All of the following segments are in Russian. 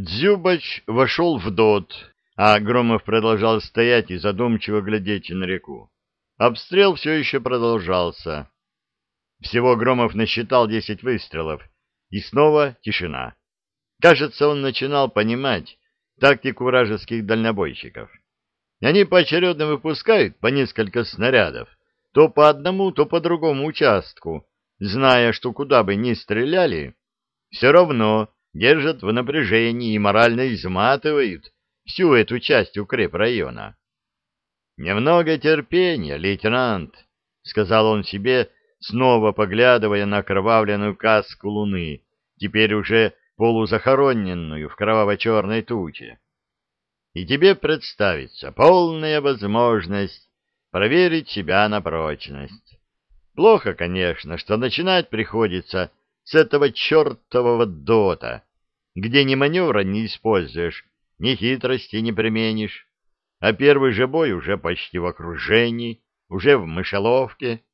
Дзюбач вошел в дот, а Громов продолжал стоять и задумчиво глядеть на реку. Обстрел все еще продолжался. Всего Громов насчитал десять выстрелов, и снова тишина. Кажется, он начинал понимать тактику вражеских дальнобойщиков. Они поочередно выпускают по несколько снарядов, то по одному, то по другому участку, зная, что куда бы ни стреляли, все равно держат в напряжении и морально изматывают всю эту часть укрепрайона. «Немного терпения, лейтенант», — сказал он себе, снова поглядывая на окровавленную каску луны, теперь уже полузахороненную в кроваво-черной туче. «И тебе представится полная возможность проверить себя на прочность. Плохо, конечно, что начинать приходится с этого чертового дота, где ни маневра не используешь, ни хитрости не применишь, а первый же бой уже почти в окружении, уже в мышеловке.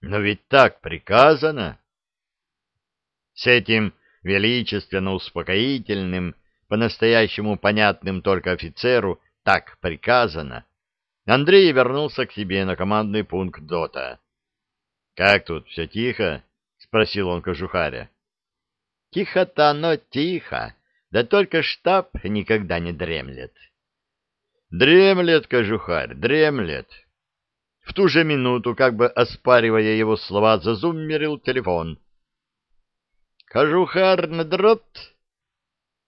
Но ведь так приказано. С этим величественно успокоительным, по-настоящему понятным только офицеру, так приказано, Андрей вернулся к себе на командный пункт ДОТа. — Как тут, все тихо? — спросил он кожухаря. — Тихо-то оно тихо, да только штаб никогда не дремлет. — Дремлет, кожухарь, дремлет. В ту же минуту, как бы оспаривая его слова, зазуммерил телефон. «Кожухар на дрот?»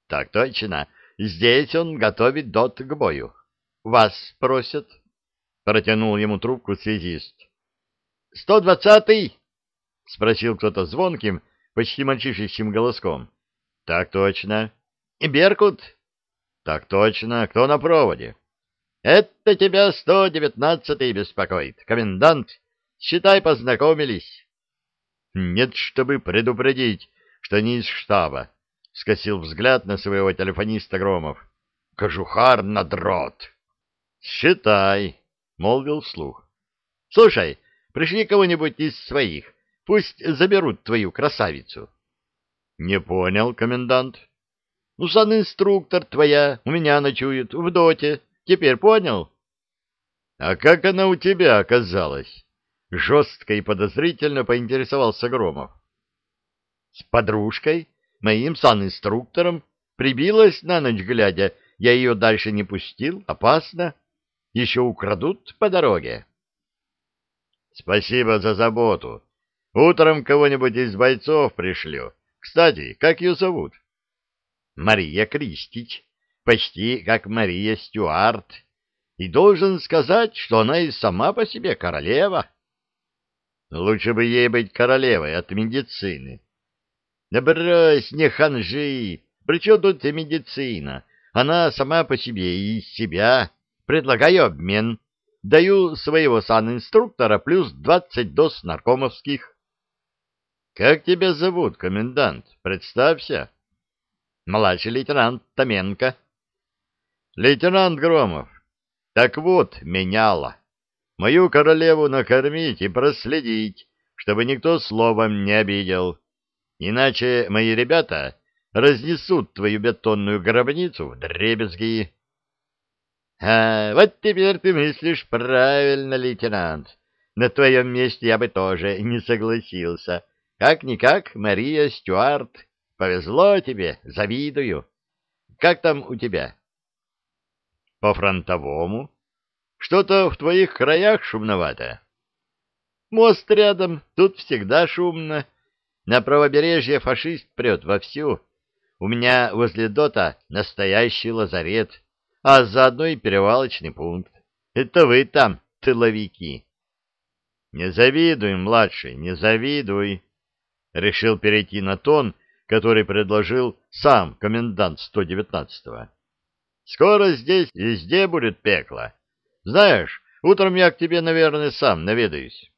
«Так точно. Здесь он готовит дот к бою. Вас просят». Протянул ему трубку связист. «Сто двадцатый?» — спросил кто-то звонким, почти мальчишечьим голоском. «Так точно». «Беркут?» «Так точно. Кто на проводе?» «Это тебя сто девятнадцатый беспокоит. Комендант, считай, познакомились». «Нет, чтобы предупредить, что не из штаба, — скосил взгляд на своего телефониста Громов. — Кожухар на дрот. — Считай, — молвил вслух. — Слушай, пришли кого-нибудь из своих, пусть заберут твою красавицу. — Не понял, комендант. — Ну, сан-инструктор твоя у меня ночует, в доте. Теперь понял? — А как она у тебя оказалась? — жестко и подозрительно поинтересовался Громов. — с подружкой, моим сан-инструктором, прибилась на ночь глядя, я ее дальше не пустил, опасно. Еще украдут по дороге. Спасибо за заботу. Утром кого-нибудь из бойцов пришлю. Кстати, как ее зовут? Мария Кристич, почти как Мария Стюарт. И должен сказать, что она и сама по себе королева. Лучше бы ей быть королевой от медицины. Да брось, не ханжи! При чем тут и медицина? Она сама по себе и из себя. Предлагаю обмен. Даю своего санинструктора плюс двадцать доз наркомовских. Как тебя зовут, комендант? Представься. Младший лейтенант Томенко. Лейтенант Громов. Так вот, меняла. Мою королеву накормить и проследить, чтобы никто словом не обидел. Иначе мои ребята разнесут твою бетонную гробницу в дребезги. — А, вот теперь ты мыслишь правильно, лейтенант. На твоем месте я бы тоже не согласился. Как-никак, Мария Стюарт. Повезло тебе, завидую. Как там у тебя? — По-фронтовому. Что-то в твоих краях шумновато. — Мост рядом, тут всегда шумно. — на правобережье фашист прет вовсю. У меня возле ДОТа настоящий лазарет, а заодно и перевалочный пункт. Это вы там, тыловики. Не завидуй, младший, не завидуй. Решил перейти на тон, который предложил сам комендант 119-го. Скоро здесь везде будет пекло. Знаешь, утром я к тебе, наверное, сам наведаюсь.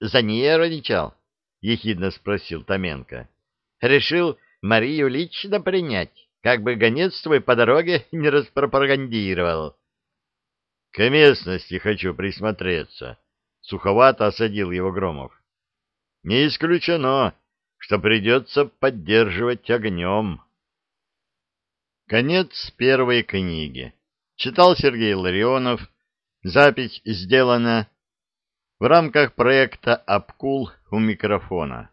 Занервничал. — ехидно спросил Томенко. — Решил Марию лично принять, как бы гонец твой по дороге не распропагандировал. — К местности хочу присмотреться, — суховато осадил его Громов. — Не исключено, что придется поддерживать огнем. Конец первой книги. Читал Сергей Ларионов. Запись сделана в рамках проекта «Обкул» у микрофона.